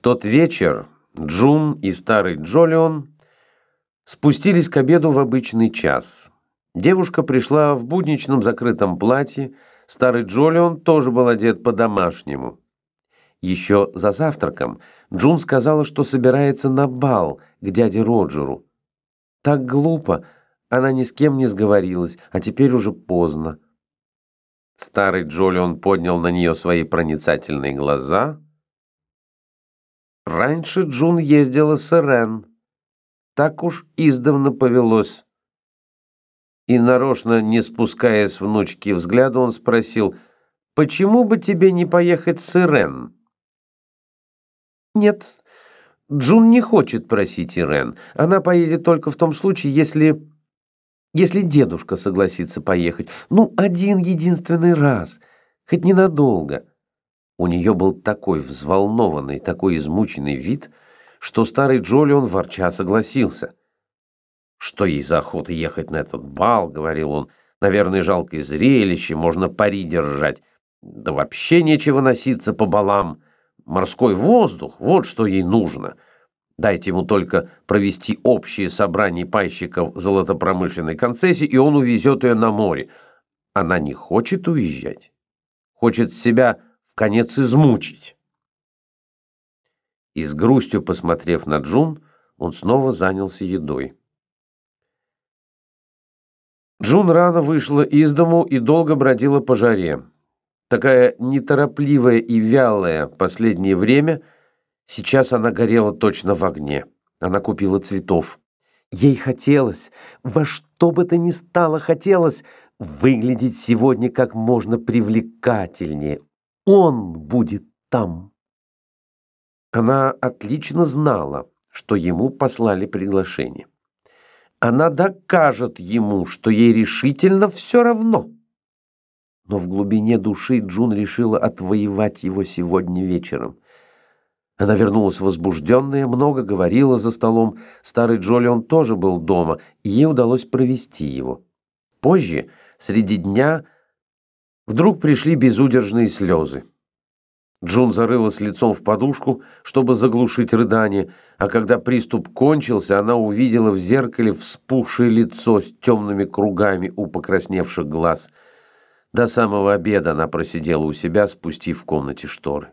тот вечер Джун и старый Джолион спустились к обеду в обычный час. Девушка пришла в будничном закрытом платье, старый Джолион тоже был одет по-домашнему. Еще за завтраком Джун сказала, что собирается на бал к дяде Роджеру. Так глупо, она ни с кем не сговорилась, а теперь уже поздно. Старый Джолион поднял на нее свои проницательные глаза — Раньше Джун ездила с Ирен. Так уж издавна повелось. И нарочно, не спуская с внучки взгляда, он спросил, «Почему бы тебе не поехать с Ирен?» «Нет, Джун не хочет просить Ирен. Она поедет только в том случае, если... если дедушка согласится поехать. Ну, один единственный раз, хоть ненадолго». У нее был такой взволнованный, такой измученный вид, что старый Джолион ворча согласился. «Что ей за охота ехать на этот бал?» — говорил он. «Наверное, жалкое зрелище, можно пари держать. Да вообще нечего носиться по балам. Морской воздух — вот что ей нужно. Дайте ему только провести общее собрание пайщиков золотопромышленной концессии, и он увезет ее на море. Она не хочет уезжать. Хочет себя конец измучить. И с грустью посмотрев на Джун, он снова занялся едой. Джун рано вышла из дому и долго бродила по жаре. Такая неторопливая и вялая последнее время, сейчас она горела точно в огне. Она купила цветов. Ей хотелось, во что бы то ни стало хотелось, выглядеть сегодня как можно привлекательнее, он будет там. Она отлично знала, что ему послали приглашение. Она докажет ему, что ей решительно все равно. Но в глубине души Джун решила отвоевать его сегодня вечером. Она вернулась возбужденная, много говорила за столом. Старый Джолион тоже был дома, и ей удалось провести его. Позже, среди дня, Вдруг пришли безудержные слезы. Джун зарылась лицом в подушку, чтобы заглушить рыдание, а когда приступ кончился, она увидела в зеркале вспухшее лицо с темными кругами у покрасневших глаз. До самого обеда она просидела у себя, спустив в комнате шторы.